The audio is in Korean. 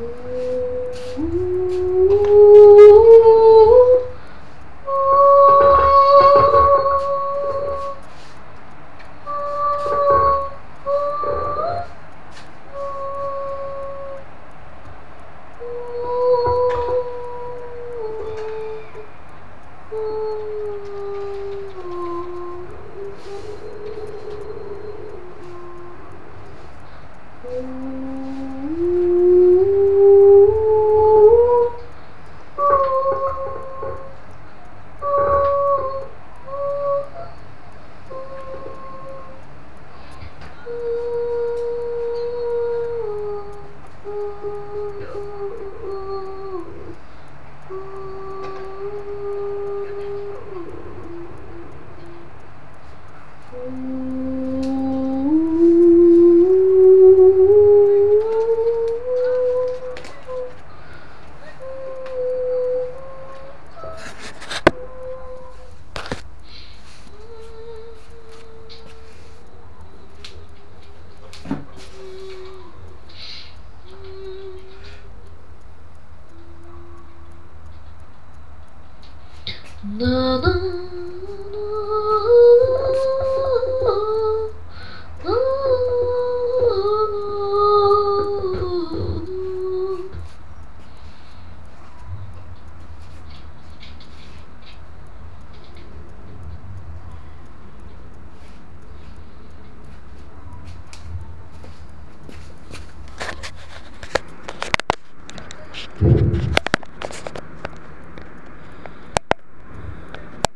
Ooh. Ooh. Mm -hmm. Na, na.